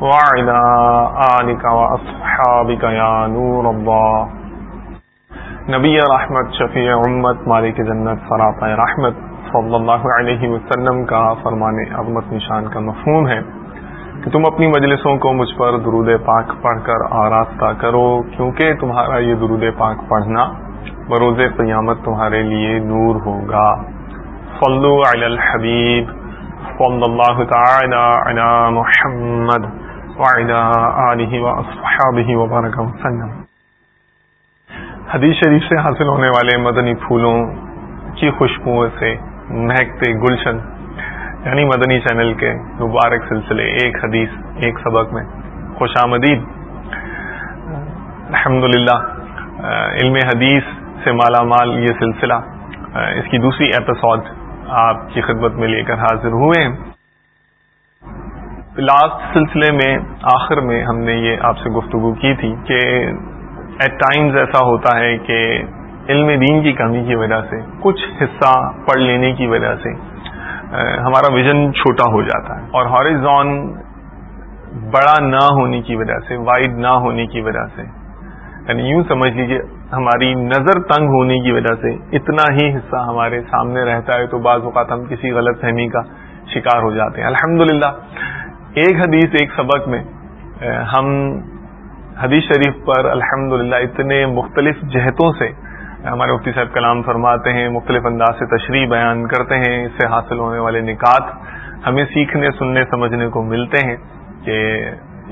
وعلى آلك وأصحابك يا نور الله. نبی رحمت، شفیع امت، مالک جنت سراپا رحمت صلی اللہ علیہ وسلم کا فرمان عظمت نشان کا مفہوم ہے کہ تم اپنی مجلسوں کو مجھ پر درود پاک پڑھ کر آراستہ کرو، کیونکہ تمہارا یہ درود پاک پڑھنا بروز قیامت تمہارے لیے نور ہوگا. صلو علی الحبیب. صلی اللہ تعالی علی محمد. وعلى آلہ واصحابہ وبارک وسلم. حدیث شریف سے حاصل ہونے والے مدنی پھولوں کی خوشبوؤں سے مہکتے گلشن یعنی مدنی چینل کے مبارک سلسلے، ایک حدیث، ایک سبق میں. خوش آمدید. الحمد علم حدیث سے مالا مال یہ سلسلہ، اس کی دوسری ایپیسوڈ آپ کی خدمت میں لے کر حاضر ہوئے ہیں. لاسٹ سلسلے میں، آخر میں ہم نے یہ آپ سے گفتگو کی تھی کہ ایٹ ٹائمز ایسا ہوتا ہے کہ علم دین کی کمی کی وجہ سے، کچھ حصہ پڑھ لینے کی وجہ سے ہمارا ویژن چھوٹا ہو جاتا ہے اور ہاریزون بڑا نہ ہونے کی وجہ سے وائڈ نہ ہونے کی وجہ سے یعنی یوں سمجھ لیجیے ہماری نظر تنگ ہونے کی وجہ سے اتنا ہی حصہ ہمارے سامنے رہتا ہے تو بعض اوقات ہم کسی غلط فہمی کا شکار ہو جاتے ہیں۔ الحمد ایک حدیث ایک سبق میں ہم حدیث شریف پر الحمد اتنے مختلف جہتوں سے ہمارے مفتی صاحب کلام فرماتے ہیں، مختلف انداز سے تشریح بیان کرتے ہیں، اس سے حاصل ہونے والے نکات ہمیں سیکھنے، سننے، سمجھنے کو ملتے ہیں کہ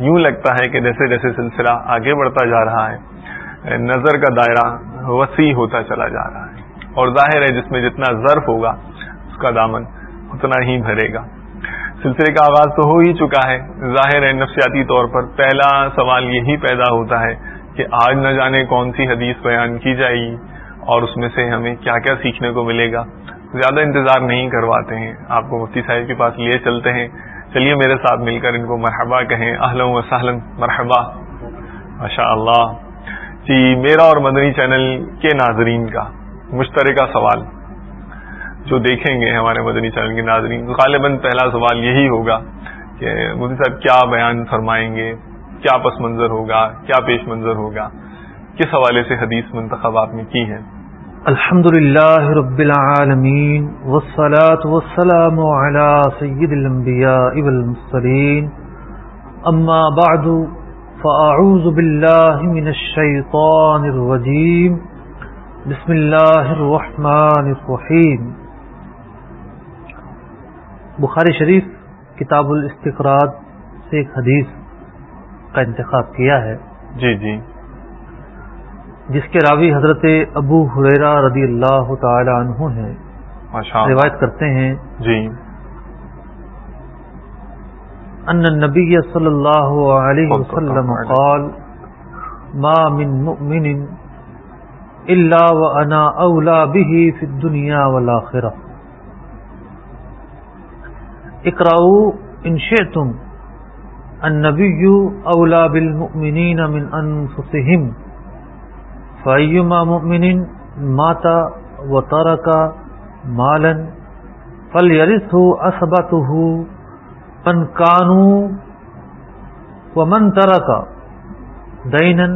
یوں لگتا ہے کہ جیسے جیسے سلسلہ آگے بڑھتا جا رہا ہے نظر کا دائرہ وسیع ہوتا چلا جا رہا ہے اور ظاہر ہے جس میں جتنا ظرف ہوگا، اس کا دامن اتنا ہی بھرے گا۔ سلسلے کا آغاز تو ہو ہی چکا ہے۔ ظاہر ہے، نفسیاتی طور پر پہلا سوال یہی پیدا ہوتا ہے کہ آج نہ جانے کون سی حدیث بیان کی جائے گی اور اس میں سے ہمیں کیا کیا سیکھنے کو ملے گا۔ زیادہ انتظار نہیں کرواتے ہیں۔ آپ کو مفتی صاحب کے پاس لیے چلتے ہیں۔ چلیے، میرے ساتھ مل کر ان کو مرحبا کہیں۔ اہلم و سہلم مرحبا۔ ماشاء اللہ جی میرا اور مدنی چینل کے ناظرین کا مشترکہ سوال۔ جو دیکھیں گے ہمارے مدنی چینل کے ناظرین، غالباً پہلا سوال یہی ہوگا کہ مودی صاحب کیا بیان فرمائیں گے؟ کیا پس منظر ہوگا؟ کیا پیش منظر ہوگا؟ کس حوالے سے حدیث منتخب آپ نے کی ہے؟ الحمد للہ رب العالمین والصلاة والسلام على سید الانبیاء والمصرین اما بعد، فاعوذ باللہ من الشیطان الرجیم. بسم اللہ الرحمن الرحیم. بخاری شریف کتاب الاستقراد سے ایک حدیث کا انتخاب کیا ہے۔ جی جی۔ جس کے راوی حضرت ابو حریرا رضی اللہ تعالی عنہ ہیں۔ روایت کرتے ہیں۔ جی۔ ان النبی صلی اللہ علیہ وسلم قال ما من مؤمن الا وانا اولا به في الدنيا والاخره اقراؤ انشئتم النبی اولا بالمؤمنین من انفسهم فایما مؤمن ماتا و تارکا مالن فل وترک مالا فلیرثه اثبته من كانوا ومن ترك دینا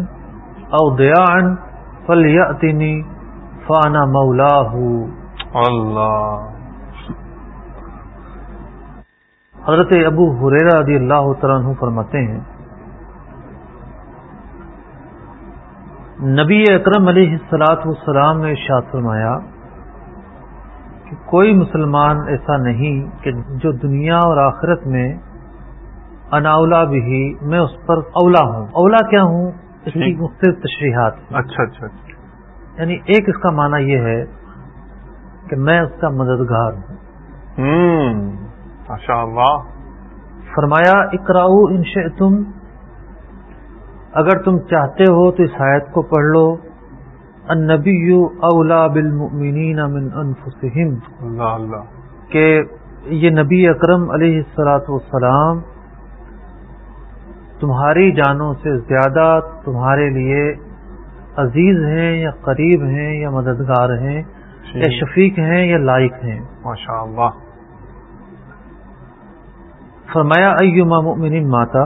او ضیاعا فلیأتنی فانا مولاه. اللہ حضرت ابو حریرا رضی اللہ عنہ فرماتے ہیں نبی اکرم علیہ السلاط والسلام نے ارشاد فرمایا کہ کوئی مسلمان ایسا نہیں کہ جو دنیا اور آخرت میں اناولا بھی میں اس پر اولا ہوں۔ اولا کیا ہوں؟ اس کی مختلف تشریحات۔ اچھا اچھا اچھا۔ یعنی ایک اس کا معنی یہ ہے کہ میں اس کا مددگار ہوں۔ ماشاء اللہ فرمایا اقراؤ انش تم اگر تم چاہتے ہو تو اس آیت کو پڑھ لو۔ النبی اولا بالمؤمنین من انفسہم۔ اللہ اللہ۔ کہ یہ نبی اکرم علیہ السلاۃ والسلام تمہاری جانوں سے زیادہ تمہارے لیے عزیز ہیں یا قریب ہیں یا مددگار ہیں یا شفیق ہیں یا لائق ہیں۔ ماشاء اللہ فرمایا ایما مؤمن ماتا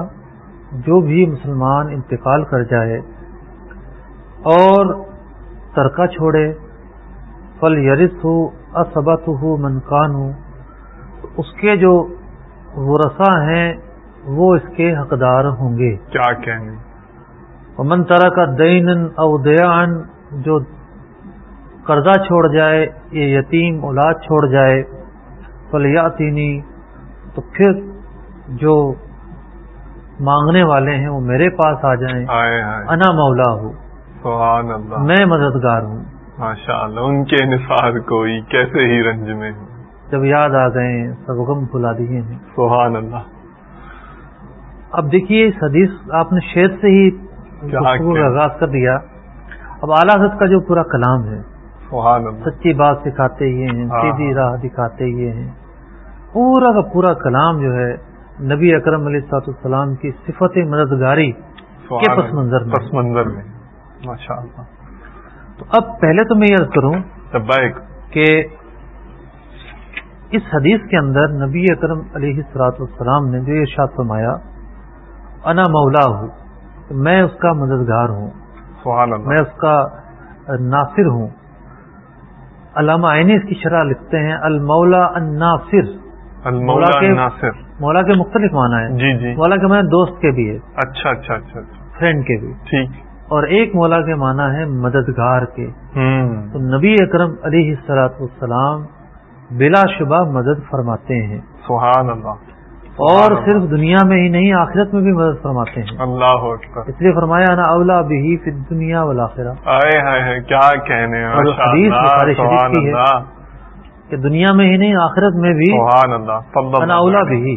جو بھی مسلمان انتقال کر جائے اور ترکہ چھوڑے فل یرس ہو اسبت ہو منکان ہو اس کے جو ورثہ ہیں وہ اس کے حقدار ہوں گے۔ کیا کہیں گے؟ من طرح کا دین او دیان جو قرضہ چھوڑ جائے یہ یتیم اولاد چھوڑ جائے فلیاتینی تو پھر جو مانگنے والے ہیں وہ میرے پاس آ جائیں۔ آئے آئے انا مولا ہوں۔ سبحان اللہ۔ میں مددگار ہوں۔ ماشاء اللہ ان کے نثار کوئی کیسے ہی رنج میں ہوں۔ جب یاد آ گئے سب غم بھلا دیے ہیں۔ سبحان اللہ۔ اب دیکھیے اس حدیث آپ نے شیر سے ہی؟ آغاز کر دیا۔ اب اعلیٰ حضرت کا جو پورا کلام ہے سبحان اللہ۔ سچی بات سکھاتے یہ ہیں ہاں۔ سیدھی راہ دکھاتے یہ ہیں۔ پورا کا پورا کلام جو ہے نبی اکرم علیہ سات السلام کی صفت مددگاری کے۔ پس منظر میں۔ پس منظر میں۔ ماشاء اللہ تو اب پہلے تو میں یہ کروں کہ اس حدیث کے اندر نبی اکرم علیہ السلاط والسلام نے جو ارشاد فرمایا انا مولا ہوں میں اس کا مددگار ہوں۔ سبحان میں اس کا ناصر ہوں۔ علامہ عینی اس کی شرح لکھتے ہیں المولا الناصر۔ مولا کے- ناصر۔ مولا کے مختلف معنی ہیں۔ جی جی۔ مولا کے معنی دوست کے بھی ہے اچھا اچھا اچھا اچھا۔ فرینڈ کے بھی۔ ٹھیک۔ اور ایک مولا کے معنی ہے مددگار کے۔ تو نبی اکرم علیہ السلاط والسلام بلا شبہ مدد فرماتے ہیں۔ سبحان اللہ۔ اور صرف۔ دنیا میں ہی نہیں آخرت میں بھی مدد فرماتے ہیں۔ اللہ اکبر۔ اس لیے فرمایا نا اولا بھی دنیا ہائے کیا کہنے اور حدیث کی ہے۔ کہ دنیا میں ہی نہیں آخرت میں بھی اولا بھی۔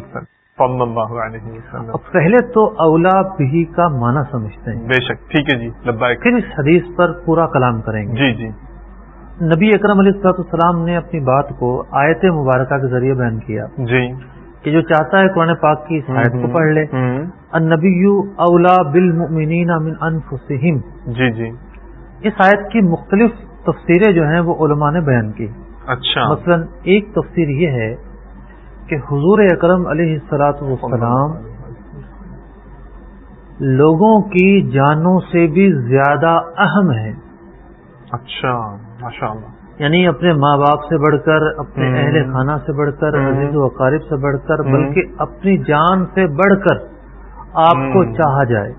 پہلے تو اولا بھی کا معنی سمجھتے ہیں۔ بے شک ٹھیک ہے جی پھر اس حدیث پر پورا کلام کریں گے۔ جی جی۔ نبی اکرم علیہ السلاط السلام نے اپنی بات کو آیت مبارکہ کے ذریعے بیان کیا۔ جی۔ کہ جو چاہتا ہے قرآن پاک کی اس آیت کو پڑھ لے۔ النبی اولا بالمؤمنین من انفسہم۔ جی جی۔ اس آیت کی مختلف تفسیریں جو ہیں وہ علماء نے بیان کی۔ اچھا مثلا ایک تفسیر یہ ہے کہ حضور اکرم علیہ السلاط والسلام لوگوں کی جانوں سے بھی زیادہ اہم ہیں اچھا ماشاء اللہ یعنی اپنے ماں باپ سے بڑھ کر اپنے۔ اہل خانہ سے بڑھ کر۔ عزیز و اقارب سے بڑھ کر۔ بلکہ اپنی جان سے بڑھ کر آپ کو۔ چاہا جائے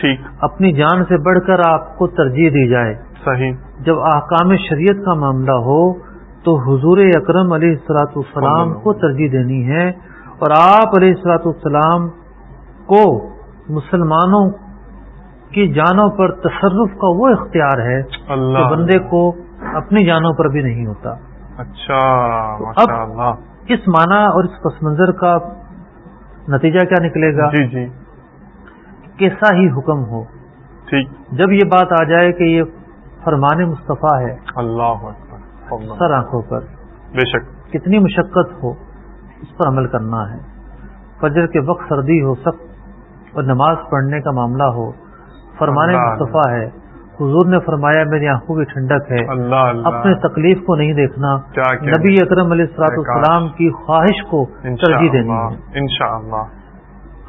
ٹھیک اپنی جان سے بڑھ کر آپ کو ترجیح دی جائے صحیح جب احکام شریعت کا معاملہ ہو تو حضور اکرم علیہ السلاۃ السلام کو ترجیح دینی ہے اور آپ علیہ السلاۃ السلام کو مسلمانوں کی جانوں پر تصرف کا وہ اختیار ہے کہ اللہ بندے کو اپنی جانوں پر بھی نہیں ہوتا. اچھا ماشاء اللہ اس معنی اور اس پس منظر کا نتیجہ کیا نکلے گا؟ جی جی. کیسا ہی حکم ہو۔ ٹھیک. جب یہ بات آ جائے کہ یہ فرمان مصطفیٰ ہے اللہ۔ سر آنکھوں پر۔ بے شک۔ کتنی مشقت ہو۔ اس پر عمل کرنا ہے۔ فجر کے وقت سردی ہو سخت اور نماز پڑھنے کا معاملہ ہو۔ فرمان اللہ مصطفیٰ ہے حضور نے فرمایا میری آنکھوں کی ٹھنڈک ہے۔ اللہ اللہ۔ اپنے تکلیف کو نہیں دیکھنا؟ نبی اکرم علیہ السلاط السلام کی خواہش کو ترجیح دینی ہے۔ انشاء اللہ۔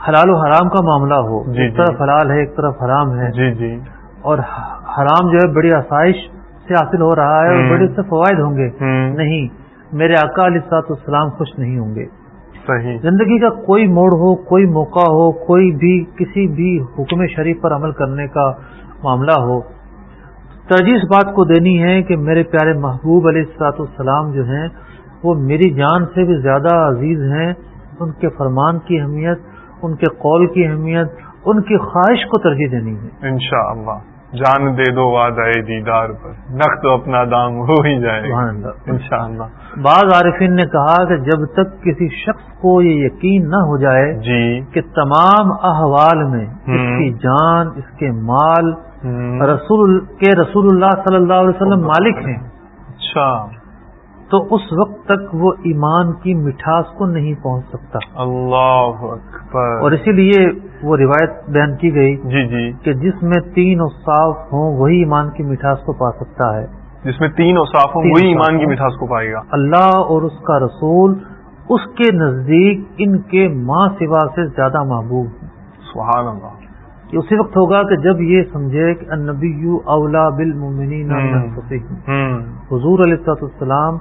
حلال و حرام کا معاملہ ہو۔ جی، ایک طرف جی۔ حلال ہے ایک طرف حرام ہے۔ جی جی۔ اور حرام جو ہے بڑی آسائش سے حاصل ہو رہا ہے اور۔ بڑے سے فوائد ہوں گے۔ نہیں میرے آقا علیہ السلاط السلام خوش نہیں ہوں گے۔ صحیح۔ زندگی کا کوئی موڑ ہو کوئی موقع ہو کوئی بھی کسی بھی حکم شریف پر عمل کرنے کا معاملہ ہو۔ ترجیح اس بات کو دینی ہے کہ میرے پیارے محبوب علیہ السلاط السلام جو ہیں وہ میری جان سے بھی زیادہ عزیز ہیں۔ ان کے فرمان کی اہمیت ان کے قول کی اہمیت ان کی خواہش کو ترجیح دینی ہے۔ انشاء اللہ جان دے دو وعدہ دیدار پر۔ نق تو اپنا دام ہو ہی جائے۔ سبحان اللہ۔ انشاءاللہ۔ بعض عارفین نے کہا کہ جب تک کسی شخص کو یہ یقین نہ ہو جائے جی۔ کہ تمام احوال میں اس۔ کی جان اس کے مال رسول کے رسول اللہ صلی اللہ علیہ وسلم مالک ہیں۔ اچھا۔ تو اس وقت تک وہ ایمان کی مٹھاس کو نہیں پہنچ سکتا۔ اللہ اکبر۔ اور اسی لیے وہ روایت بیان کی گئی جی جی۔ کہ جس میں تین اوصاف ہوں وہی ایمان کی مٹھاس کو پا سکتا ہے۔ جس میں تین اوصاف ہوں وہی ایمان کی۔ مٹھاس کو پائے گا۔ اللہ اور اس کا رسول اس کے نزدیک ان کے ماں سوا سے زیادہ محبوب۔ سبحان اللہ۔ یہ اسی وقت ہوگا کہ جب یہ سمجھے کہ النبی اولا بالمؤمنین حضور علیہ السلام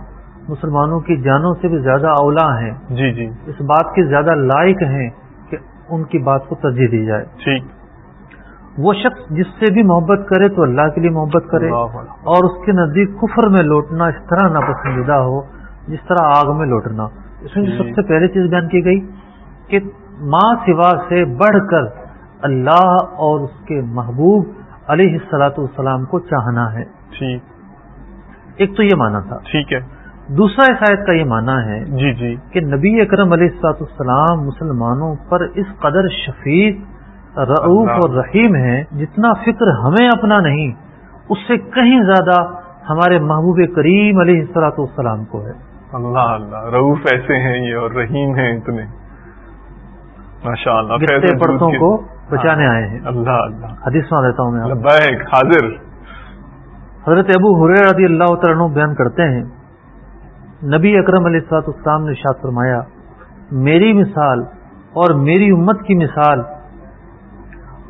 مسلمانوں کی جانوں سے بھی زیادہ اولا ہیں۔ جی جی۔ اس بات کے زیادہ لائق ہیں کہ ان کی بات کو ترجیح دی جائے۔ ٹھیک۔ وہ شخص جس سے بھی محبت کرے تو اللہ کے لیے محبت کرے۔ اور اس کے نزدیک کفر میں لوٹنا اس طرح ناپسندیدہ ہو جس طرح آگ میں لوٹنا۔ اس میں جی۔ سب سے پہلی چیز بیان کی گئی کہ ماں سوا سے بڑھ کر اللہ اور اس کے محبوب علیہ السلاۃ والسلام کو چاہنا ہے۔ ٹھیک۔ ایک تو یہ مانا تھا۔ ٹھیک ہے۔ دوسرا اس آیت کا یہ مانا ہے جی جی۔ کہ نبی اکرم علیہ السلاط السلام مسلمانوں پر اس قدر شفیق رعوف۔ اور رحیم ہے جتنا فکر ہمیں اپنا نہیں اس سے کہیں زیادہ ہمارے محبوب کریم علیہ السلاط والسلام کو ہے۔ اللہ اللہ۔ رعوف ایسے ہیں یہ اور رحیم ہیں اتنے۔ ماشاء اللہ پڑتوں کو بچانے آئے ہیں۔ اللہ اللہ۔ حدیث سنا دیتا ہوں میں حاضر۔ حضرت ابو حریر رضی اللہ تعالیٰ عنہ بیان کرتے ہیں نبی اکرم علیہ السلاط اسلام نے شاد فرمایا میری مثال اور میری امت کی مثال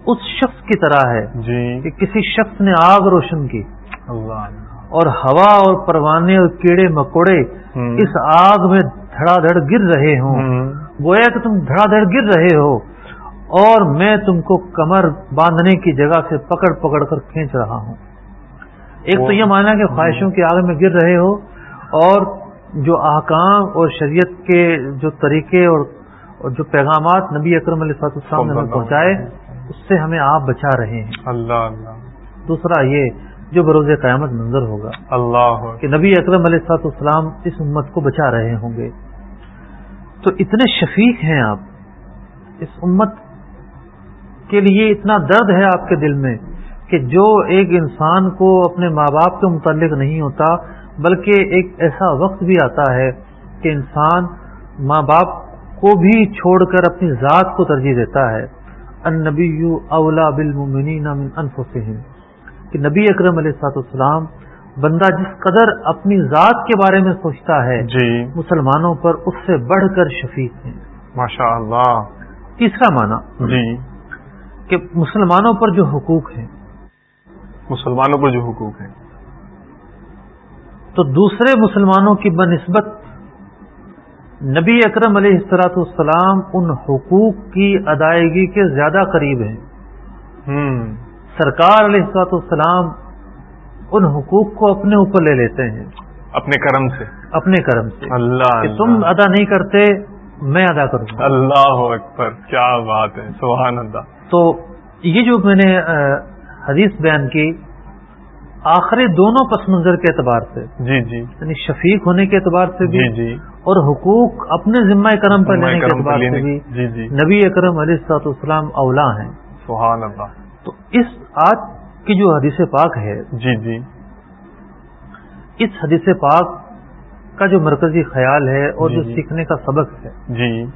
اس شخص کی طرح ہے جی۔ کہ کسی شخص نے آگ روشن کی اللہ اور ہوا اور پروانے اور کیڑے مکوڑے۔ اس آگ میں دھڑا دھڑ گر رہے ہوں۔ گویا کہ تم دھڑا دھڑ گر رہے ہو اور میں تم کو کمر باندھنے کی جگہ سے پکڑ پکڑ کر کھینچ رہا ہوں۔ ایک تو یہ مانا کہ خواہشوں کی آگ میں گر رہے ہو اور جو احکام اور شریعت کے جو طریقے اور جو پیغامات نبی اکرم علیہ صاحب السلام نے ہمیں پہنچائے اس سے ہمیں آپ بچا رہے ہیں۔ اللہ اللہ۔ دوسرا یہ جو بروز قیامت منظر ہوگا اللہ۔ کہ نبی اکرم علیہ سات اسلام اس امت کو بچا رہے ہوں گے۔ تو اتنے شفیق ہیں آپ۔ اس امت کے لیے اتنا درد ہے آپ کے دل میں کہ جو ایک انسان کو اپنے ماں باپ کے متعلق نہیں ہوتا بلکہ ایک ایسا وقت بھی آتا ہے کہ انسان ماں باپ کو بھی چھوڑ کر اپنی ذات کو ترجیح دیتا ہے. النبی اولا بالمؤمنین من انفسہم. کہ نبی اکرم علیہ سات السلام بندہ جس قدر اپنی ذات کے بارے میں سوچتا ہے جی. مسلمانوں پر اس سے بڑھ کر شفیق ہیں. ماشاء اللہ. تیسرا معنی جی. کہ مسلمانوں پر جو حقوق ہیں مسلمانوں پر جو حقوق ہیں. تو دوسرے مسلمانوں کی بنسبت نبی اکرم علیہ السلاۃ والسلام ان حقوق کی ادائیگی کے زیادہ قریب ہیں۔ ہم، سرکار علیہ السلاۃ والسلام ان حقوق کو اپنے اوپر لے لیتے ہیں۔ اپنے کرم سے۔ اپنے کرم سے۔ اللہ کہ تم اللہ ادا نہیں کرتے میں ادا کروں۔ گا اللہ اکبر کیا بات ہے سبحان اللہ۔ تو یہ جو میں نے حدیث بیان کی آخری دونوں پس منظر کے اعتبار سے۔ جی جی۔ یعنی شفیق ہونے کے اعتبار سے بھی جی جی۔ اور حقوق اپنے ذمہ کرم پر لینے کے اعتبار سے بھی جی جی۔ نبی اکرم علیہ السلاط اسلام اولا ہیں۔ سبحان اللہ۔ تو اس آج کی جو حدیث پاک ہے جی جی۔ اس حدیث پاک کا جو مرکزی خیال ہے اور جی جو جی۔ سیکھنے کا سبق ہے۔ جی۔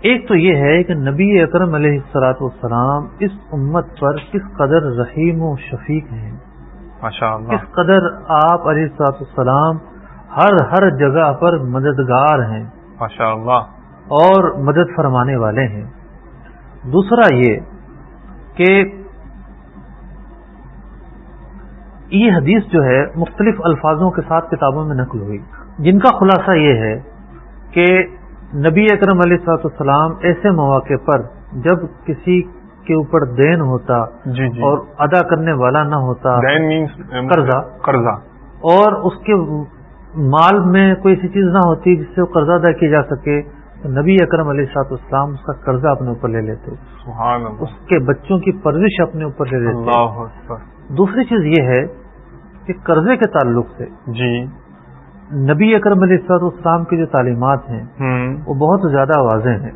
ایک تو یہ ہے کہ نبی اکرم علیہ السلاط والسلام اس امت پر کس قدر رحیم و شفیق ہیں۔ کس قدر آپ علیہ السلاط والسلام ہر ہر جگہ پر مددگار ہیں۔ ماشاء اللہ اور مدد فرمانے والے ہیں۔ دوسرا یہ کہ یہ حدیث جو ہے مختلف الفاظوں کے ساتھ کتابوں میں نقل ہوئی۔ جن کا خلاصہ یہ ہے کہ نبی اکرم علیہ صلاحت السلام ایسے مواقع پر جب کسی کے اوپر دین ہوتا جی جی۔ اور ادا کرنے والا نہ ہوتا دین مینس قرضہ۔ قرضہ۔ اور اس کے مال میں کوئی ایسی چیز نہ ہوتی جس سے وہ قرضہ ادا کیا جا سکے۔ تو نبی اکرم علیہ سات اسلام اس کا قرضہ اپنے اوپر لے لیتے۔ سبحان اللہ۔ اس کے بچوں کی پرورش اپنے اوپر لے لیتے۔ اللہ دوسری چیز یہ ہے کہ قرضے کے تعلق سے جی۔ نبی اکرم علیہ سات اسلام کی جو تعلیمات ہیں وہ بہت زیادہ واضح ہیں۔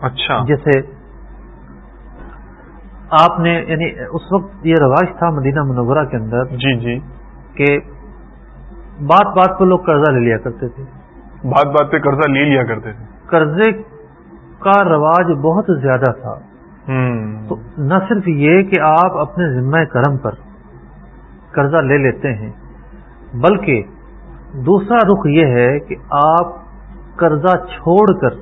اچھا۔ جیسے آپ نے یعنی اس وقت یہ رواج تھا مدینہ منورہ کے اندر جی جی۔ کہ بات بات پہ لوگ قرضہ لے لیا کرتے تھے۔ بات بات پہ قرضہ لے لیا کرتے تھے۔ قرضے کا رواج بہت زیادہ تھا۔ تو نہ صرف یہ کہ آپ اپنے ذمہ کرم پر قرضہ لے لیتے ہیں بلکہ دوسرا رخ یہ ہے کہ آپ قرضہ چھوڑ کر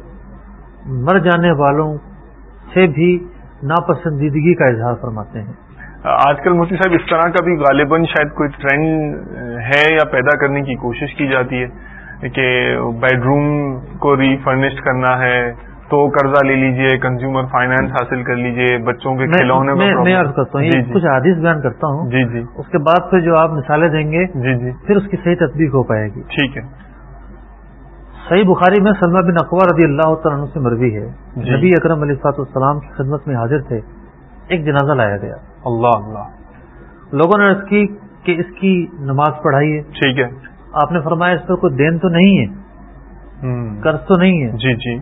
مر جانے والوں سے بھی ناپسندیدگی کا اظہار فرماتے ہیں۔ آج کل مفتی صاحب اس طرح کا بھی غالباً شاید کوئی ٹرینڈ ہے یا پیدا کرنے کی کوشش کی جاتی ہے کہ بیڈ روم کو ری فرنشڈ کرنا ہے تو قرضہ لے لیجیے کنزیومر فائنانس حاصل کر لیجیے بچوں کے کھلونے میں- عرض کرتا ہوں جی یہ جی کچھ حادث بیان کرتا ہوں۔ جی جی۔ اس کے بعد پھر جو آپ مثالیں دیں گے جی جی۔ پھر اس کی صحیح تطبیق ہو پائے گی۔ ٹھیک ہے۔ صحیح بخاری میں سلمہ بن اقوا رضی اللہ تعالیٰ عنہ سے مروی ہے۔ جی۔ نبی اکرم علیہ صاحب السلام کی خدمت میں حاضر تھے۔ ایک جنازہ لایا گیا۔ اللہ اللہ۔ لوگوں نے عرض کی کہ اس کی نماز پڑھائی ہے۔ ٹھیک ہے۔ آپ نے فرمایا اس پر کوئی دین تو نہیں ہے۔ قرض تو نہیں ہے۔ جی جی۔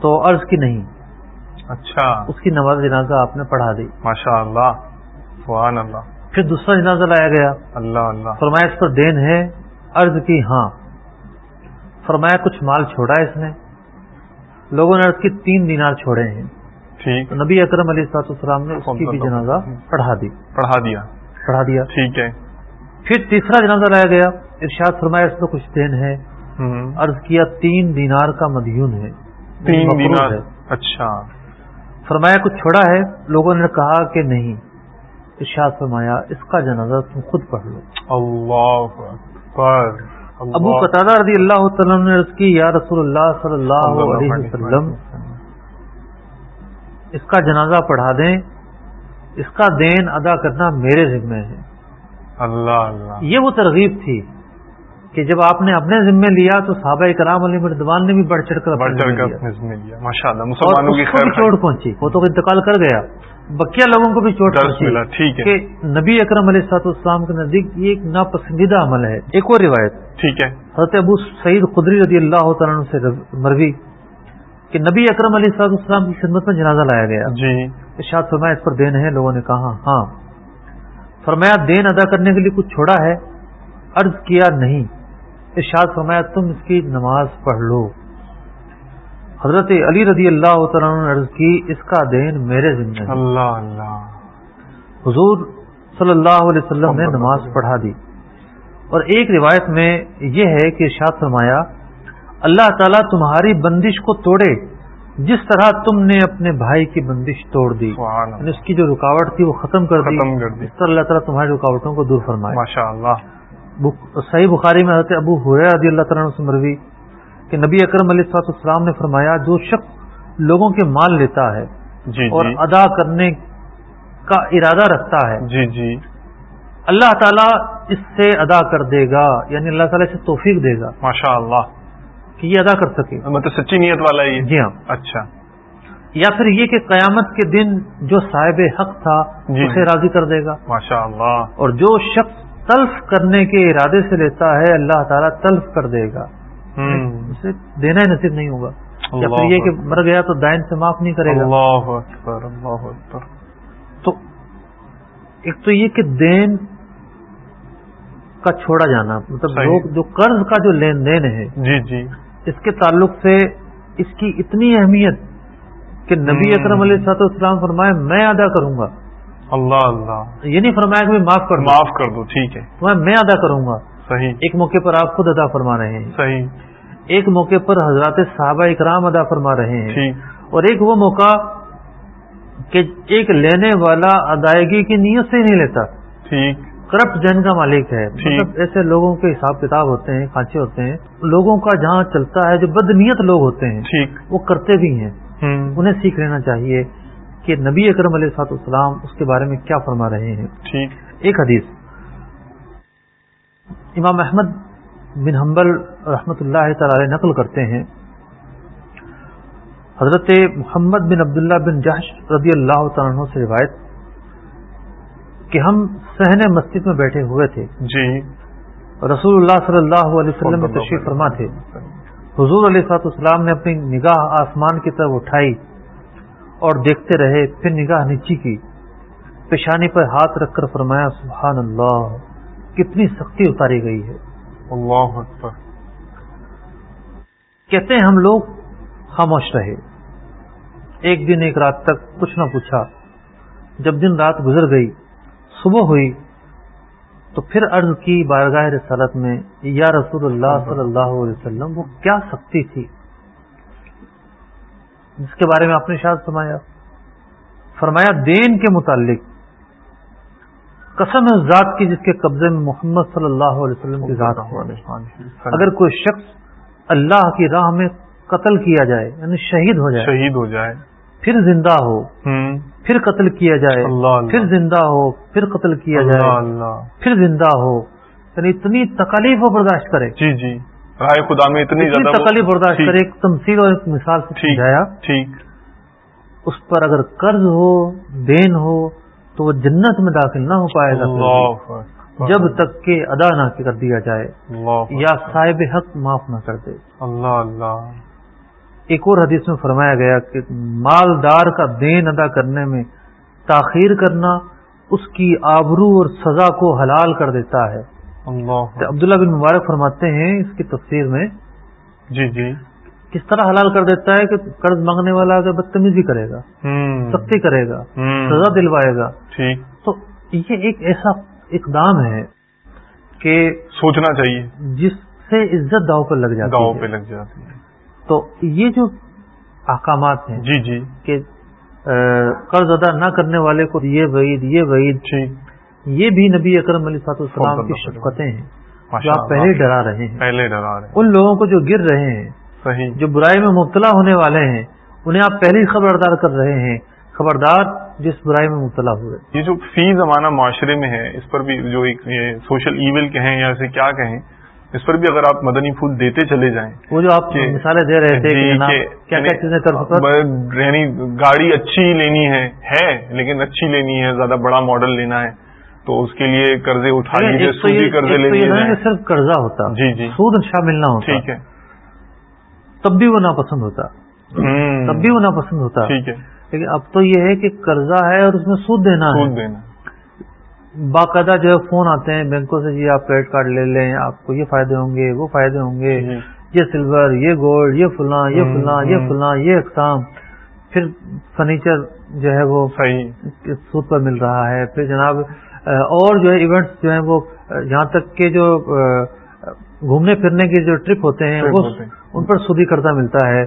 تو عرض کی نہیں۔ اچھا۔ اس کی نماز جنازہ آپ نے پڑھا دی۔ ماشاء اللہ سبحان اللہ۔ پھر دوسرا جنازہ لایا گیا۔ اللہ اللہ۔ فرمایا اس پر دین ہے۔ عرض کی ہاں۔ فرمایا کچھ مال چھوڑا ہے اس نے۔ لوگوں نے کی تین دینار چھوڑے ہیں۔ نبی اکرم علیہ سات السلام نے اس کی بھی جنازہ پڑھا دی۔ پڑھا دیا۔ پڑھا دیا۔ ٹھیک ہے۔ پھر تیسرا جنازہ لایا گیا۔ ارشاد فرمایا اس میں کچھ دین ہے۔ عرض کیا تین دینار کا مدیون ہے۔ تین مقروض دینار۔ ہے۔ اچھا۔ فرمایا کچھ چھوڑا ہے۔ لوگوں نے کہا کہ نہیں۔ ارشاد فرمایا اس کا جنازہ تم خود پڑھ لو۔ اللہ ابو قطع رضی اللہ تعالیٰ نے عرض کی یا رسول اللہ صلی اللہ علیہ وسلم۔ اس کا جنازہ پڑھا دیں اس کا دین ادا کرنا میرے ذمے ہے۔ اللہ اللہ۔ یہ وہ ترغیب تھی کہ جب آپ نے اپنے ذمے لیا تو صحابہ کرام علی مردوان نے بھی بڑھ چڑھ کر مسلمانوں کی چوٹ پہنچی وہ تو انتقال کر گیا۔ بقیہ لوگوں کو بھی چوٹ ملا ٹھیک ہے۔ کہ نبی اکرم علیہ سات اسلام کے نزدیک یہ ایک ناپسندیدہ عمل ہے۔ ایک اور روایت۔ ٹھیک ہے۔ حضرت ابو سعید خدری رضی اللہ تعالیٰ عنہ سے مروی کہ نبی اکرم علیہ صاحب السلام کی خدمت میں جنازہ لایا گیا۔ جی۔ ارشاد فرمایا اس پر دین ہے؟ لوگوں نے کہا ہاں۔ فرمایا دین ادا کرنے کے لیے کچھ چھوڑا ہے؟ عرض کیا نہیں۔ ارشاد فرمایا تم اس کی نماز پڑھ لو۔ حضرت علی رضی اللہ تعالیٰ عنہ نے عرض کی اس کا دین میرے ذمہ اللہ اللہ۔ حضور صلی اللہ علیہ وسلم نے نماز پڑھا دی۔ اور ایک روایت میں یہ ہے کہ ارشاد فرمایا اللہ تعالیٰ تمہاری بندش کو توڑے جس طرح تم نے اپنے بھائی کی بندش توڑ دی۔ یعنی اس کی جو رکاوٹ تھی وہ ختم کر دی۔ ختم کر دی۔ اس طرح اللہ تعالیٰ تمہاری رکاوٹوں کو دور فرمائے۔ ماشاء اللہ صحیح بخاری میں حضرت ابو حریر رضی اللہ تعالیٰ سے مروی۔ کہ نبی اکرم علیہ السلاط السلام نے فرمایا جو شخص لوگوں کے مال لیتا ہے جی اور جی۔ ادا کرنے کا ارادہ رکھتا ہے جی جی۔ اللہ تعالیٰ اس سے ادا کر دے گا یعنی اللہ تعالیٰ اسے توفیق دے گا ماشاء اللہ کہ یہ ادا کر سکے۔ مطلب سچی نیت والا یہ؟ جی ہاں۔ اچھا۔ یا پھر یہ کہ قیامت کے دن جو صاحب حق تھا جی۔ اسے راضی کر دے گا۔ ماشاء اللہ اور جو شخص تلف کرنے کے ارادے سے لیتا ہے اللہ تعالیٰ تلف کر دے گا۔ اسے دینا ہی نصیب نہیں ہوگا۔ یا پھر یہ کہ۔ مر گیا تو دائن سے معاف نہیں کرے گا۔ اللہ اکبر اللہ اکبر۔ تو ایک تو یہ کہ دین کا چھوڑا جانا مطلب۔ لوگ جو قرض کا جو لین دین ہے جی جی۔ اس کے تعلق سے اس کی اتنی اہمیت کہ نبی۔ اکرم علیہ صاحب اسلام فرمائے میں ادا کروں گا۔ اللہ اللہ۔ یہ نہیں فرمایا کہ میں معاف کر معاف کر دو ٹھیک ہے۔ میں ادا کروں گا۔ صحیح۔ ایک موقع پر آپ خود ادا فرما رہے ہیں۔ صحیح۔ ایک موقع پر حضرات صحابہ اکرام ادا فرما رہے ہیں۔ ٹھیک اور ایک وہ موقع کہ ایک لینے والا ادائیگی کی نیت سے ہی نہیں لیتا۔ ٹھیک کرپٹ جن کا مالک ہے۔ ٹھیک۔ مطلب ایسے لوگوں کے حساب کتاب ہوتے ہیں کھانچے ہوتے ہیں۔ لوگوں کا جہاں چلتا ہے جو بد نیت لوگ ہوتے ہیں وہ کرتے بھی ہیں۔ انہیں سیکھ لینا چاہیے کہ نبی اکرم علیہ سات السلام اس کے بارے میں کیا فرما رہے ہیں۔ ایک حدیث۔ امام احمد بن حنبل رحمۃ اللہ تعالی نقل کرتے ہیں۔ حضرت محمد بن عبداللہ بن جہش رضی اللہ تعالیٰ سے روایت کہ ہم سہن مسجد میں بیٹھے ہوئے تھے۔ جی۔ رسول اللہ صلی اللہ علیہ وسلم میں تشریف فرما تھے۔ حضور علیہ سات اسلام نے اپنی نگاہ آسمان کی طرف اٹھائی اور دیکھتے رہے پھر نگاہ نیچی کی۔ پیشانی پر ہاتھ رکھ کر فرمایا سبحان اللہ کتنی سختی اتاری گئی ہے۔ اللہ اکبر۔ کہتے ہیں ہم لوگ خاموش رہے۔ ایک دن ایک رات تک کچھ نہ پوچھا۔ جب دن رات گزر گئی، صبح ہوئی، تو پھر عرض کی بارگاہ رسالت میں، یا رسول اللہ صلی اللہ علیہ وسلم، وہ کیا سختی تھی؟ جس کے بارے میں آپ نے شاید فرمایا۔ فرمایا، دین کے متعلق قسم ہے ذات کی جس کے قبضے میں محمد صلی اللہ علیہ وسلم کی ذات ہو۔ اگر کوئی شخص اللہ کی راہ میں قتل کیا جائے یعنی شہید ہو جائے شہید ہو جائے۔ پھر زندہ ہو پھر قتل کیا جائے پھر زندہ ہو پھر قتل کیا جائے پھر زندہ ہو۔ یعنی اتنی تکالیف وہ برداشت کرے۔ جی جی۔ رائے خدا میں اتنی تکالیف برداشت کرے ایک تمثیل اور ایک مثال سے سمجھایا۔ ٹھیک۔ اس پر اگر قرض ہو دین ہو تو وہ جنت میں داخل نہ ہو پائے گا جب تک کہ ادا نہ کر دیا جائے یا صاحب حق معاف نہ کر دے۔ اللہ اللہ۔ ایک اور حدیث میں فرمایا گیا کہ مالدار کا دین ادا کرنے میں تاخیر کرنا اس کی آبرو اور سزا کو حلال کر دیتا ہے۔ اللہ عبداللہ بن مبارک فرماتے ہیں اس کی تفسیر میں جی جی۔ کس طرح حلال کر دیتا ہے کہ قرض مانگنے والا اگر بدتمیزی کرے گا سختی کرے گا سزا دلوائے گا۔ تو یہ ایک ایسا اقدام ہے کہ سوچنا چاہیے۔ جس سے عزت داؤ پر لگ جاتی ہے۔ پہ لگ جاتی ہے۔ تو یہ جو احکامات ہیں جی جی۔ کہ قرض ادا نہ کرنے والے کو یہ وعید یہ وعید۔ یہ بھی نبی اکرم علیہ صاحب السلام کی۔ شفقتیں ہیں۔ جو آپ پہلے ڈرا رہے ہیں۔ پہلے ڈرا رہے ہیں۔ ان لوگوں کو جو گر رہے ہیں صحیح. جو برائی میں مبتلا ہونے والے ہیں انہیں آپ پہلے ہی خبردار کر رہے ہیں۔ خبردار جس برائی میں مبتلا ہوئے۔ یہ جو فی زمانہ معاشرے میں ہے اس پر بھی جو ایک یہ سوشل ایول کہیں یا اسے کیا کہیں اس پر بھی اگر آپ مدنی پھول دیتے چلے جائیں وہ جو آپ مثالیں دے رہے تھے جی، کیا یعنی کیا چیزیں یعنی گاڑی اچھی لینی ہے ہے لیکن اچھی لینی ہے زیادہ بڑا ماڈل لینا ہے تو اس کے لیے قرضے اٹھا لیجیے قرضے لے جائیں صرف قرضہ ہوتا۔ جی، جی۔ سود شامل نہ ہوتا۔ ٹھیک ہے۔ تب بھی وہ ناپسند ہوتا تب بھی وہ ناپسند ہوتا۔ ٹھیک ہے۔ لیکن اب تو یہ ہے کہ قرضہ ہے اور اس میں سود دینا ہے۔ باقاعدہ جو ہے فون آتے ہیں بینکوں سے جی آپ کریڈٹ کارڈ لے لیں آپ کو یہ فائدے ہوں گے وہ فائدے ہوں گے۔ جی۔ یہ سلور یہ گولڈ یہ فلاں یہ فلاں یہ۔ فلاں یہ اقسام۔ پھر فرنیچر جو ہے وہ سود پر مل رہا ہے۔ پھر جناب اور جو ہے ایونٹس جو ہیں وہ یہاں تک کہ جو گھومنے پھرنے کے جو ٹرپ ہوتے ہیں وہ۔ ان پر سودی قرضہ ملتا ہے۔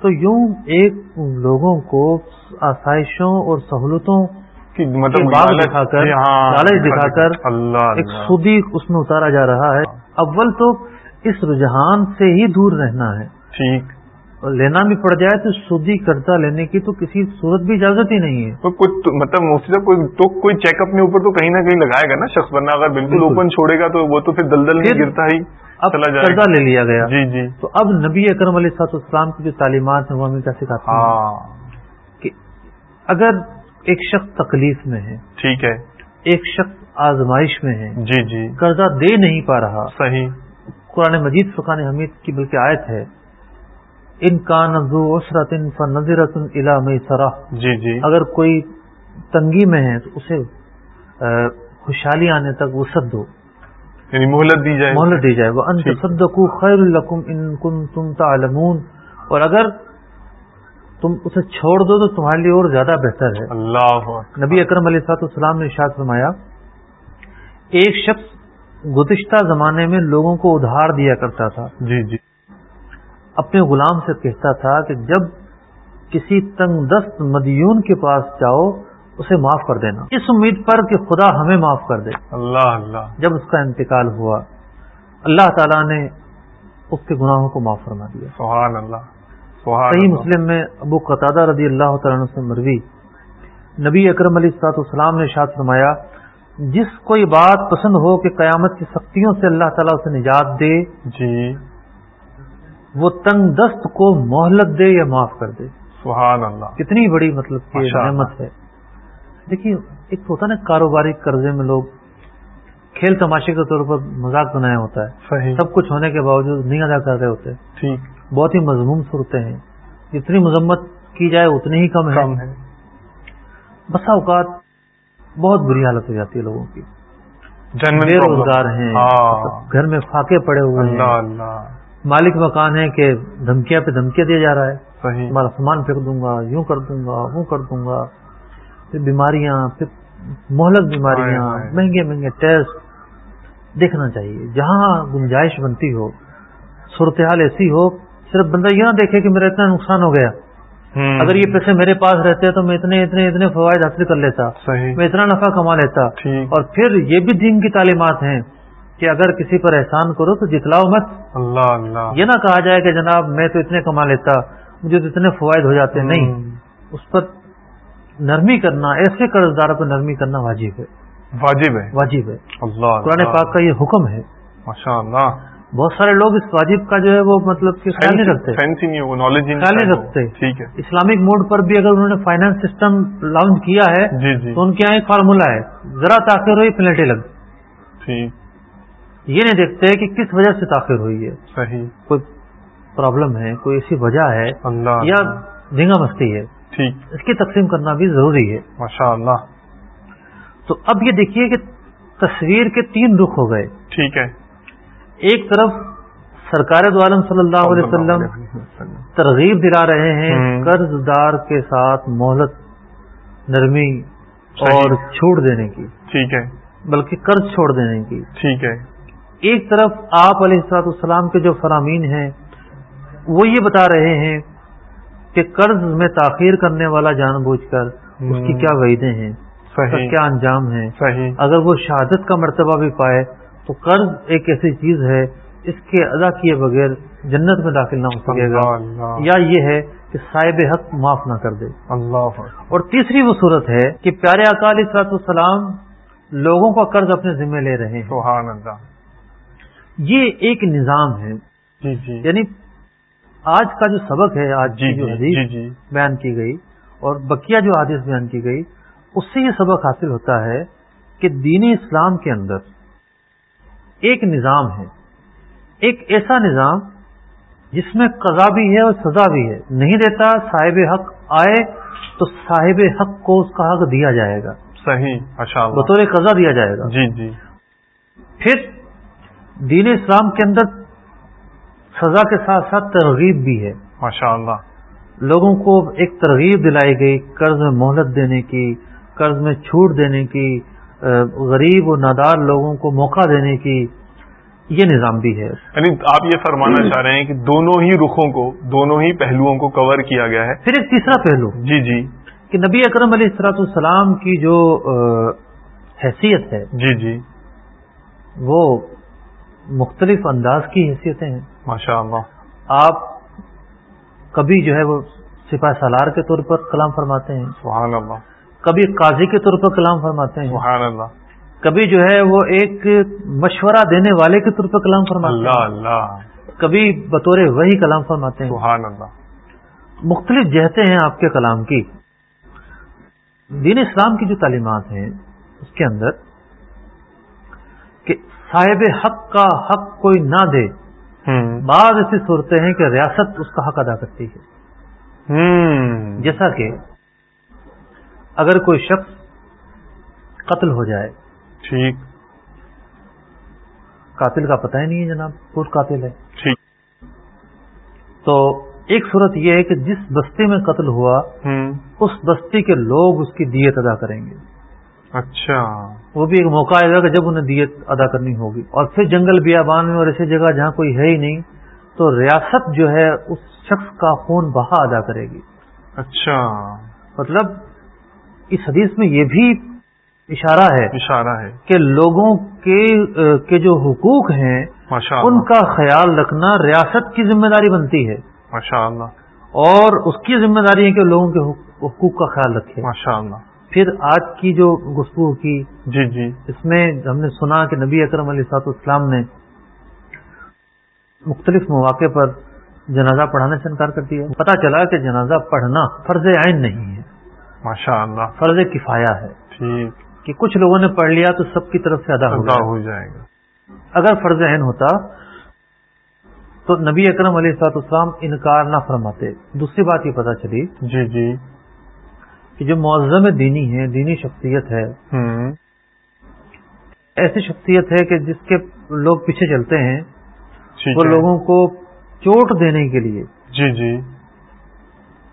تو یوں ایک لوگوں کو آسائشوں اور سہولتوں کے مطلب دکھا کر لالچ دکھا کر ایک سودی اس میں اتارا جا رہا ہے۔ اول تو اس رجحان سے ہی دور رہنا ہے۔ ٹھیک۔ اور لینا بھی پڑ جائے تو سودی قرضہ لینے کی تو کسی صورت بھی اجازت ہی نہیں ہے۔ مطلب مفتی صاحب کوئی تو کوئی چیک اپنے اوپر تو کہیں نہ کہیں لگائے گا نا شخص ورنہ اگر بالکل۔ اوپن چھوڑے گا تو وہ تو پھر دلدل میں گرتا ہی اب چلا جائے۔ قرضہ لے لیا گیا۔ جی جی۔ تو اب نبی اکرم علیہ سات اسلام کی جو تعلیمات ہیں وہ ہمیں کیا ہیں؟ ہاں۔ کہ اگر ایک شخص تکلیف میں ہے ٹھیک ہے۔ ایک شخص آزمائش میں ہے جی جی۔ قرضہ دے نہیں پا رہا۔ صحیح۔ قرآن مجید فقان حمید کی بلکہ آیت ہے ان کا نزو عسرت فن نظرت الا میں جی جی۔ اگر کوئی تنگی میں ہے تو اسے خوشحالی آنے تک وسعت دو۔ یعنی مہلت دی جائے۔ مہلت دی جائے۔ وہ ان خیر الکم ان کن تم تعلمون۔ اور اگر تم اسے چھوڑ دو تو تمہارے لیے اور زیادہ بہتر ہے۔ اللہ۔ نبی اکرم علیہ سات السلام نے ارشاد فرمایا ایک شخص گزشتہ زمانے میں لوگوں کو ادھار دیا کرتا تھا۔ جی جی۔ اپنے غلام سے کہتا تھا کہ جب کسی تنگ دست مدیون کے پاس جاؤ اسے معاف کر دینا۔ اس امید پر کہ خدا ہمیں معاف کر دے۔ اللہ اللہ۔ جب اس کا انتقال ہوا اللہ تعالیٰ نے اس کے گناہوں کو معاف فرما دیا۔ سبحان اللہ سبحان صحیح اللہ۔ مسلم میں ابو قطادہ رضی اللہ تعالیٰ عنہ سے مروی۔ نبی اکرم علیہ السلاط والسلام نے ارشاد فرمایا جس کوئی بات پسند ہو کہ قیامت کی سختیوں سے اللہ تعالیٰ اسے نجات دے جی۔ وہ تنگ دست کو مہلت دے یا معاف کر دے؟ سبحان اللہ۔ کتنی بڑی مطلب۔ نعمت ہے۔ دیکھیے ایک ہوتا نا کاروباری قرضے میں لوگ کھیل تماشے کے طور پر مذاق بنایا ہوتا ہے۔ صحیح۔ سب کچھ ہونے کے باوجود نہیں ادا کر رہے ہوتے۔ ٹھیک۔ بہت ہی مضموم صورتیں ہیں۔ جتنی مذمت کی جائے اتنی ہی کم ہے۔ بسا اوقات بہت بری حالت ہو جاتی ہے لوگوں کی۔ بے روزگار ہیں۔ ہاں۔ گھر میں فاقے پڑے ہوئے ہیں۔ اللہ۔ مالک مکان ہے کہ دھمکیاں پہ دھمکیاں دیا جا رہا ہے۔ صحیح۔ تمہارا سامان پھینک دوں گا یوں کر دوں گا وہ کر دوں گا۔ پھر بیماریاں پھر مہلک بیماریاں۔ مہنگے مہنگے ٹیسٹ۔ دیکھنا چاہیے جہاں گنجائش بنتی ہو صورتحال ایسی ہو صرف بندہ یہ نہ دیکھے کہ میرا اتنا نقصان ہو گیا۔ اگر یہ پیسے میرے پاس رہتے تو میں اتنے اتنے اتنے فوائد حاصل کر لیتا۔ میں اتنا نفع کما لیتا۔ اور پھر یہ بھی دین کی تعلیمات ہیں۔ کہ اگر کسی پر احسان کرو تو جتلاؤ مت۔ اللہ اللہ۔ یہ نہ کہا جائے کہ جناب میں تو اتنے کما لیتا مجھے تو اتنے فوائد ہو جاتے۔ نہیں اس پر نرمی کرنا ایسے قرض داروں پر نرمی کرنا واجب ہے۔ واجب ہے۔ واجب ہے۔ اللہ قرآن اللہ پاک کا یہ حکم ہے۔ ماشاء اللہ بہت سارے لوگ اس واجب کا جو ہے وہ مطلب کہ خیال نہیں رکھتے۔ خیال نہیں رکھتے۔ ٹھیک ہے۔ اسلامک موڈ پر بھی اگر انہوں نے فائنانس سسٹم لانچ کیا ہے جی جی۔ تو ان کے یہاں ایک فارمولا ہے۔ ذرا تاخیر ہوئی پلنٹی لگ۔ ٹھیک۔ یہ نہیں دیکھتے کہ کس وجہ سے تاخیر ہوئی ہے۔ صحیح۔ کوئی پرابلم ہے کوئی ایسی وجہ ہے اللہ۔ یا۔ جھینگا مستی ہے۔ ٹھیک۔ اس کی تقسیم کرنا بھی ضروری ہے۔ ماشاء اللہ تو اب یہ دیکھیے کہ تصویر کے تین رخ ہو گئے۔ ٹھیک ہے۔ ایک طرف سرکار دو عالم صلی اللہ علیہ وسلم ترغیب دلا رہے ہیں۔ قرض دار کے ساتھ مہلت نرمی۔ اور چھوٹ دینے کی۔ ٹھیک ہے۔ بلکہ قرض چھوڑ دینے کی۔ ٹھیک ہے۔ ایک طرف آپ علیہ السلاط السلام کے جو فرامین ہیں وہ یہ بتا رہے ہیں کہ قرض میں تاخیر کرنے والا جان بوجھ کر اس کی۔ کیا وعیدیں ہیں کیا انجام ہے صحیح۔ اگر وہ شہادت کا مرتبہ بھی پائے تو قرض ایک ایسی چیز ہے اس کے ادا کیے بغیر جنت میں داخل نہ ہو سکے گا۔ یا یہ ہے کہ صاحب حق معاف نہ کر دے۔ اللہ اور تیسری وہ صورت ہے کہ پیارے اکال اصلاط السلام لوگوں کا قرض اپنے ذمہ لے رہے ہیں۔ سبحان اللہ۔ یہ ایک نظام ہے۔ جی جی۔ یعنی آج کا جو سبق ہے آج جی جو جی حدیث جی۔ جی بیان کی گئی اور بقیہ جو حدیث بیان کی گئی اس سے یہ سبق حاصل ہوتا ہے کہ دین اسلام کے اندر ایک نظام ہے۔ ایک ایسا نظام جس میں قضا بھی ہے اور سزا بھی ہے۔ نہیں دیتا صاحب حق آئے تو صاحب حق کو اس کا حق دیا جائے گا۔ صحیح بطور قضا دیا جائے گا۔ جی جی۔ پھر دین اسلام کے اندر سزا کے ساتھ ساتھ ترغیب بھی ہے۔ ماشاء اللہ لوگوں کو ایک ترغیب دلائی گئی قرض میں مہلت دینے کی قرض میں چھوٹ دینے کی غریب و نادار لوگوں کو موقع دینے کی یہ نظام بھی ہے۔ یعنی آپ یہ فرمانا چاہ رہے ہیں کہ دونوں ہی رخوں کو دونوں ہی پہلوؤں کو کور کیا گیا ہے۔ پھر ایک تیسرا پہلو۔ جی جی۔ کہ نبی اکرم علیہ السلاۃ السلام کی جو حیثیت ہے جی جی۔ وہ مختلف انداز کی حیثیتیں ہیں۔ ماشاء اللہ آپ کبھی جو ہے وہ سپاہ سالار کے طور پر کلام فرماتے ہیں۔ سبحان اللہ کبھی قاضی کے طور پر کلام فرماتے ہیں۔ سبحان اللہ کبھی جو ہے وہ ایک مشورہ دینے والے کے طور پر کلام فرماتے اللہ ہیں۔ اللہ کبھی بطور وہی کلام فرماتے ہیں۔ سبحان اللہ مختلف جہتیں ہیں آپ کے کلام کی۔ دین اسلام کی جو تعلیمات ہیں اس کے اندر صاحب حق کا حق کوئی نہ دے۔ بعض ایسی صورتیں ہیں کہ ریاست اس کا حق ادا کرتی ہے۔ جیسا کہ اگر کوئی شخص قتل ہو جائے۔ ٹھیک۔ قاتل کا پتہ ہی نہیں ہے جناب کون قاتل ہے؟ ٹھیک۔ تو ایک صورت یہ ہے کہ جس بستی میں قتل ہوا اس بستی کے لوگ اس کی دیت ادا کریں گے۔ اچھا۔ وہ بھی ایک موقع آئے گا کہ جب انہیں دیت ادا کرنی ہوگی۔ اور پھر جنگل بیابان میں اور ایسی جگہ جہاں کوئی ہے ہی نہیں تو ریاست جو ہے اس شخص کا خون بہا ادا کرے گی۔ اچھا۔ مطلب اس حدیث میں یہ بھی اشارہ ہے اشارہ ہے۔ کہ لوگوں کے کے جو حقوق ہیں ان کا خیال رکھنا ریاست کی ذمہ داری بنتی ہے۔ ماشاء اللہ۔ اور اس کی ذمہ داری ہے کہ لوگوں کے حق- حقوق کا خیال رکھے۔ ماشاء اللہ۔ پھر آج کی جو گفتگو کی جی جی۔ اس میں ہم نے سنا کہ نبی اکرم علیہ سات اسلام نے مختلف مواقع پر جنازہ پڑھانے سے انکار کر دیا۔ پتا چلا کہ جنازہ پڑھنا فرض عین نہیں ہے۔ ماشاء اللہ۔ فرض کفایا ہے۔ ٹھیک۔ کہ کچھ لوگوں نے پڑھ لیا تو سب کی طرف سے ادا ادا ہو جائے گا۔ اگر فرض عین ہوتا تو نبی اکرم علیہ سات اسلام انکار نہ فرماتے۔ دوسری بات یہ پتا چلی جی جی۔ کہ جو معذم دینی ہے دینی شخصیت ہے ایسی شخصیت ہے کہ جس کے لوگ پیچھے چلتے ہیں ٹھیک وہ ہے لوگوں کو چوٹ دینے کے لیے۔ جی جی۔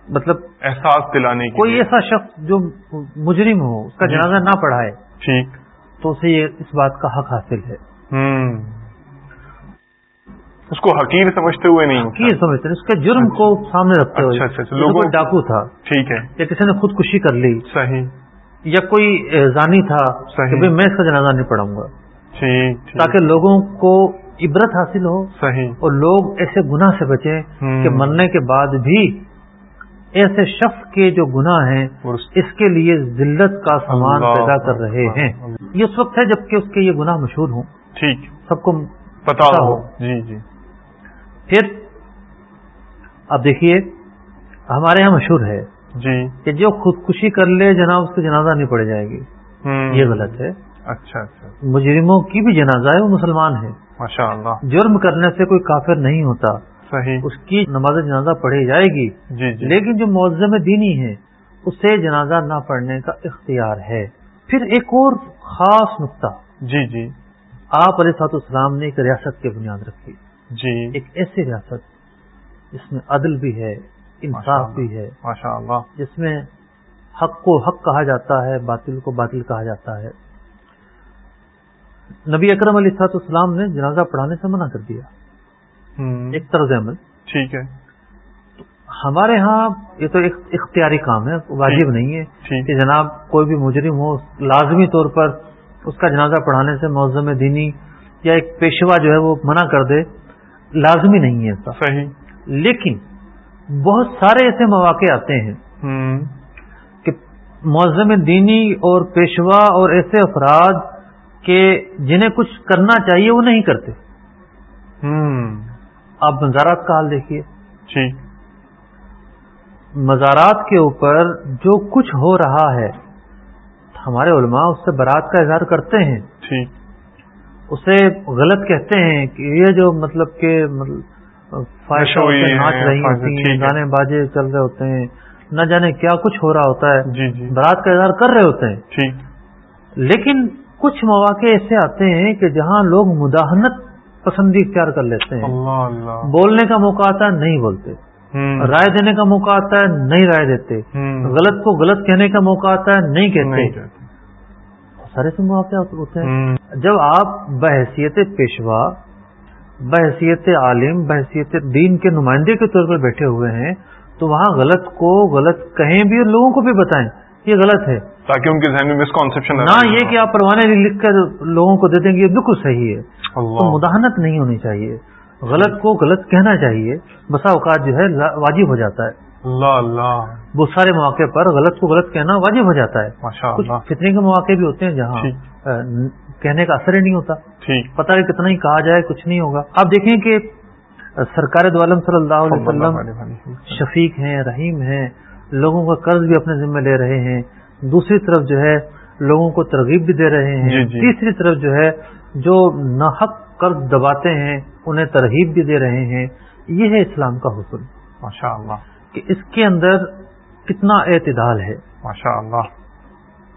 مطلب احساس دلانے کے کوئی ایسا شخص جو مجرم ہو اس کا جی۔ جنازہ نہ پڑھائے ٹھیک۔ تو اسے یہ اس بات کا حق حاصل ہے۔ اس کو حقیر سمجھتے ہوئے نہیں کی سمجھتے اس کے جرم کو سامنے رکھتے ہوئے۔ اچھا، اچھا، اچھا، لوگوں- کوئی ڈاکو تھا۔ ٹھیک ہے۔ یا کسی نے خودکشی کر لی۔ صحیح۔ یا کوئی زانی تھا۔ کہ میں اس کا جنازہ نہیں پڑھاؤں گا۔ ٹھیک ٹھیک تاکہ لوگوں کو عبرت حاصل ہو۔ صحیح۔ اور لوگ ایسے گناہ سے بچیں۔ کہ مرنے کے بعد بھی ایسے شخص کے جو گناہ ہیں اس- کے لیے ذلت کا سامان پیدا کر رہے ہیں۔ یہ اس وقت ہے جبکہ اس کے یہ گناہ مشہور ہوں۔ ٹھیک۔ سب کو پتا ہو۔ جی جی۔ پھر اب دیکھیے ہمارے یہاں مشہور ہے جی۔ کہ جو خودکشی کر لے جناب اس کی جنازہ نہیں پڑی جائے گی۔ یہ غلط ہے۔ اچھا اچھا۔ مجرموں کی بھی جنازہ ہے وہ مسلمان ہے ماشاء اللہ جرم کرنے سے کوئی کافر نہیں ہوتا۔ صحیح۔ اس کی نماز جنازہ پڑھی جائے گی۔ جی جی۔ لیکن جو معذم دینی ہے اسے جنازہ نہ پڑھنے کا اختیار ہے۔ پھر ایک اور خاص نقطہ۔ جی جی۔ آپ علیہ سات اسلام نے ایک ریاست کی بنیاد رکھی۔ جی۔ ایک ایسی ریاست جس میں عدل بھی ہے انصاف۔ بھی ہے۔ ماشاء اللہ جس میں حق کو حق کہا جاتا ہے باطل کو باطل کہا جاتا ہے۔ نبی اکرم علیہ سات اسلام نے جنازہ پڑھانے سے منع کر دیا۔ ایک طرز عمل۔ ٹھیک ہے۔ ہمارے ہاں یہ تو ایک اختیاری کام ہے واجب نہیں ہے کہ جناب کوئی بھی مجرم ہو لازمی طور پر اس کا جنازہ پڑھانے سے معذم دینی یا ایک پیشوا جو ہے وہ منع کر دے۔ لازمی نہیں ہے ایسا صحیح۔ لیکن بہت سارے ایسے مواقع آتے ہیں کہ معذم دینی اور پیشوا اور ایسے افراد کہ جنہیں کچھ کرنا چاہیے وہ نہیں کرتے۔ آپ مزارات کا حال دیکھیے۔ ٹھیک مزارات کے اوپر جو کچھ ہو رہا ہے ہمارے علماء اس سے برات کا اظہار کرتے ہیں۔ ٹھیک اسے غلط کہتے ہیں کہ یہ جو مطلب کہ مطلب ناچ رہی ہوتی ہیں۔ گانے باجے چل رہے ہوتے ہیں نہ جانے کیا کچھ ہو رہا ہوتا ہے جی جی۔ برات کا اظہار کر رہے ہوتے ہیں۔ لیکن کچھ مواقع ایسے آتے ہیں کہ جہاں لوگ مداحنت پسندی اختیار کر لیتے ہیں۔ اللہ اللہ۔ بولنے کا موقع آتا ہے نہیں بولتے۔ رائے دینے کا موقع آتا ہے نہیں رائے دیتے۔ غلط کو غلط کہنے کا موقع آتا ہے نہیں کہتے۔ سارے سے مواقع ہوتے ہیں۔ جب آپ بحثیت پیشوا بحثیت عالم بحثیت دین کے نمائندے کے طور پر بیٹھے ہوئے ہیں تو وہاں غلط کو غلط کہیں بھی اور لوگوں کو بھی بتائیں یہ غلط ہے۔ تاکہ ان کے ذہن میں مسکانسپشن نہ یہ کہ آپ پروانے لکھ کر لوگوں کو دے دیں گے یہ بالکل صحیح ہے۔ تو مداحنت نہیں ہونی چاہیے۔ غلط کو غلط کہنا چاہیے۔ بسا اوقات جو ہے واجب ہو جاتا ہے۔ اللہ اللہ۔ بہت سارے مواقع پر غلط کو غلط کہنا واجب ہو جاتا ہے۔ کچھ فتنے کے مواقع بھی ہوتے ہیں جہاں ن- کہنے کا اثر ہی نہیں ہوتا۔ پتہ ہے کتنا ہی کہا جائے کچھ نہیں ہوگا۔ آپ دیکھیں کہ سرکار دو عالم صلی اللہ علیہ وسلم۔ شفیق ہیں رحیم ہیں لوگوں کا قرض بھی اپنے ذمہ لے رہے ہیں۔ دوسری طرف جو ہے لوگوں کو ترغیب بھی دے رہے ہیں۔ جی، جی۔ تیسری طرف جو ہے جو ناحق قرض دباتے ہیں انہیں ترغیب بھی دے رہے ہیں۔ یہ ہے اسلام کا حسن۔ ماشاء اللہ۔ کہ اس کے اندر کتنا اعتدال ہے۔ ماشاء اللہ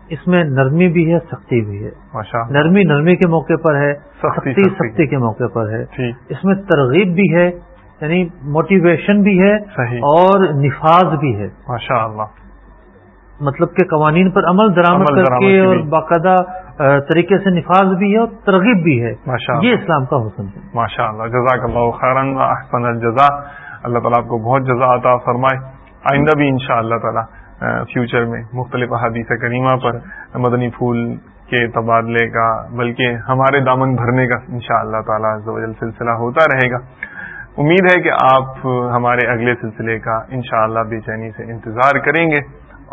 اس میں نرمی بھی ہے سختی بھی ہے۔ ماشاء نرمی نرمی کے موقع پر ہے سختی سختی کے موقع پر ہے۔ ٹھیک اس میں ترغیب بھی ہے یعنی موٹیویشن بھی ہے اور نفاذ بھی ہے۔ ماشاء اللہ مطلب کہ قوانین پر عمل درآمد عمل کر کے اور۔ باقاعدہ طریقے سے نفاذ بھی ہے اور ترغیب بھی ہے۔ یہ اسلام کا حسن ہے۔ ماشاء اللہ جزاک اللہ خیرن احسن الجزا اللہ تعالیٰ آپ کو بہت جزا عطا فرمائے۔ آئندہ بھی ان شاء اللہ تعالیٰ فیوچر میں مختلف احادیث کریمہ پر مدنی پھول کے تبادلے کا، بلکہ ہمارے دامن بھرنے کا ان شاء اللہ تعالیٰ سلسلہ ہوتا رہے گا۔ امید ہے کہ آپ ہمارے اگلے سلسلے کا ان شاء اللہ بے چینی سے انتظار کریں گے،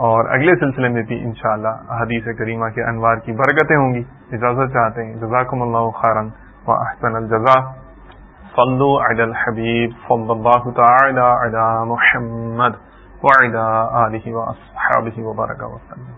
اور اگلے سلسلے میں بھی انشاءاللہ حدیث کریمہ کے انوار کی برکتیں ہوں گی۔ اجازت چاہتے ہیں، جزاکم اللہ خیرن و احسن الجزا صلو علی الحبیب صلی اللہ تعالی علی محمد۔ وعلى آله وأصحابه اصحابہ وسلم